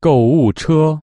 购物车。